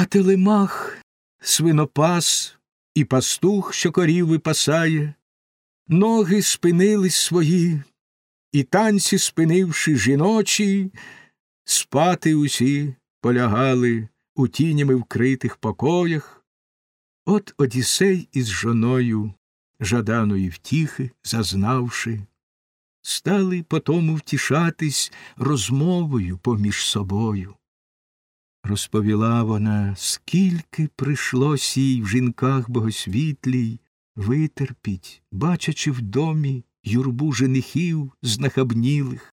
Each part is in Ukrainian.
А телемах, свинопас і пастух, що корів випасає, ноги спинились свої, і танці, спинивши жіночі, спати усі полягали у тінями вкритих покоях. От Одіссей із жоною жаданої втіхи, зазнавши, стали потому втішатись розмовою поміж собою. Розповіла вона, скільки прийшлось їй в жінках богосвітлій витерпіть, бачачи в домі юрбу женихів знахабнілих,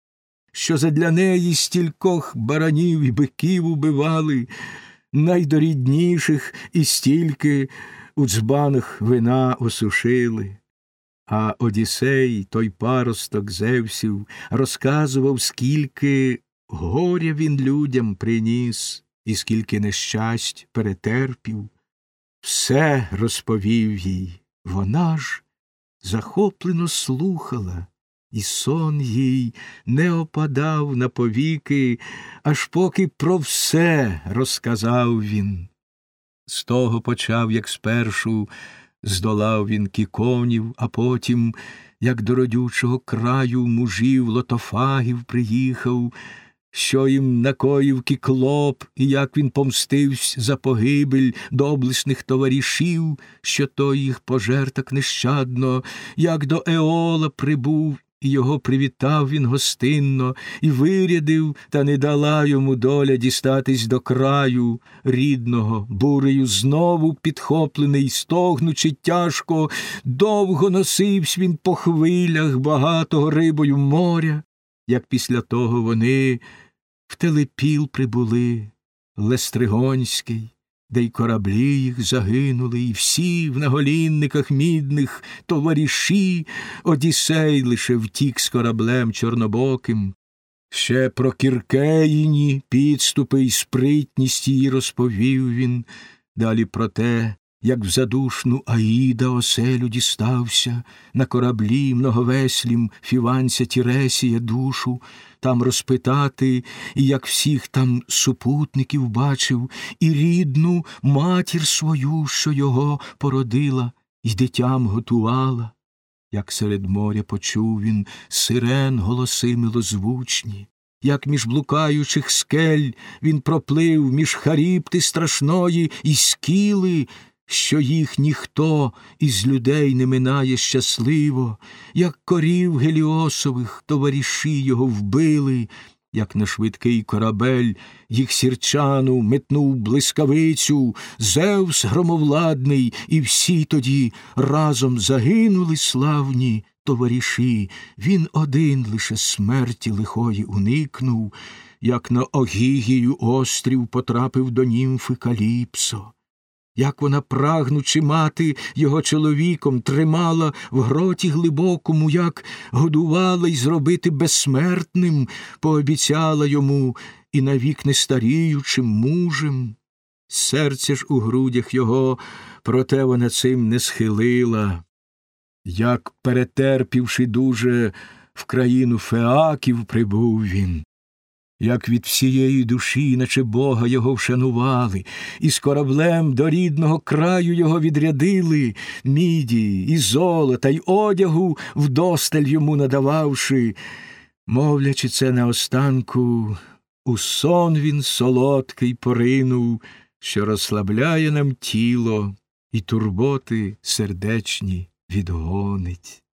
що задля неї стількох баранів і биків убивали, найдорідніших і стільки у дзбанах вина осушили. А Одіссей, той паросток Зевсів, розказував, скільки горя він людям приніс, і скільки нещасть перетерпів. Все розповів їй, вона ж захоплено слухала, і сон їй не опадав на повіки, аж поки про все розказав він. З того почав, як спершу здолав він кіконів, а потім, як до родючого краю мужів лотофагів приїхав, що їм накоїв кіклоп, і як він помстився за погибель доблесних товаришів, що той їх пожер так нещадно, як до Еола прибув і його привітав він гостинно, і вирядив, та не дала йому доля дістатись до краю рідного, бурею знову підхоплений, стогнучи тяжко, довго носився він по хвилях багатого рибою моря, як після того вони в телепіл прибули, Лестригонський де й кораблі їх загинули, і всі в наголінниках мідних товариші, Одіссей лише втік з кораблем чорнобоким. Ще про кіркеїні підступи й спритність її розповів він, далі про те, як в задушну Аїда оселю дістався, на кораблі многовеслім фіванця Тіресія душу, там розпитати, і як всіх там супутників бачив, і рідну матір свою, що його породила, і дитям готувала, як серед моря почув він сирен голоси милозвучні. Як між блукаючих скель він проплив між харіпти страшної і скіли, що їх ніхто із людей не минає щасливо, як корів геліосових товариші його вбили, як на швидкий корабель їх сірчану метнув блискавицю, Зевс громовладний, і всі тоді разом загинули славні товариші. Він один лише смерті лихої уникнув, як на Огігію острів потрапив до німфи Каліпсо як вона, прагнучи мати його чоловіком, тримала в гроті глибокому, як годувала й зробити безсмертним, пообіцяла йому і навік не старіючим мужем. Серце ж у грудях його, проте вона цим не схилила, як, перетерпівши дуже, в країну феаків прибув він як від всієї душі, наче Бога його вшанували, і з кораблем до рідного краю його відрядили, міді, і золота, й одягу вдосталь йому надававши, мовлячи це наостанку, у сон він солодкий поринув, що розслабляє нам тіло і турботи сердечні відгонить.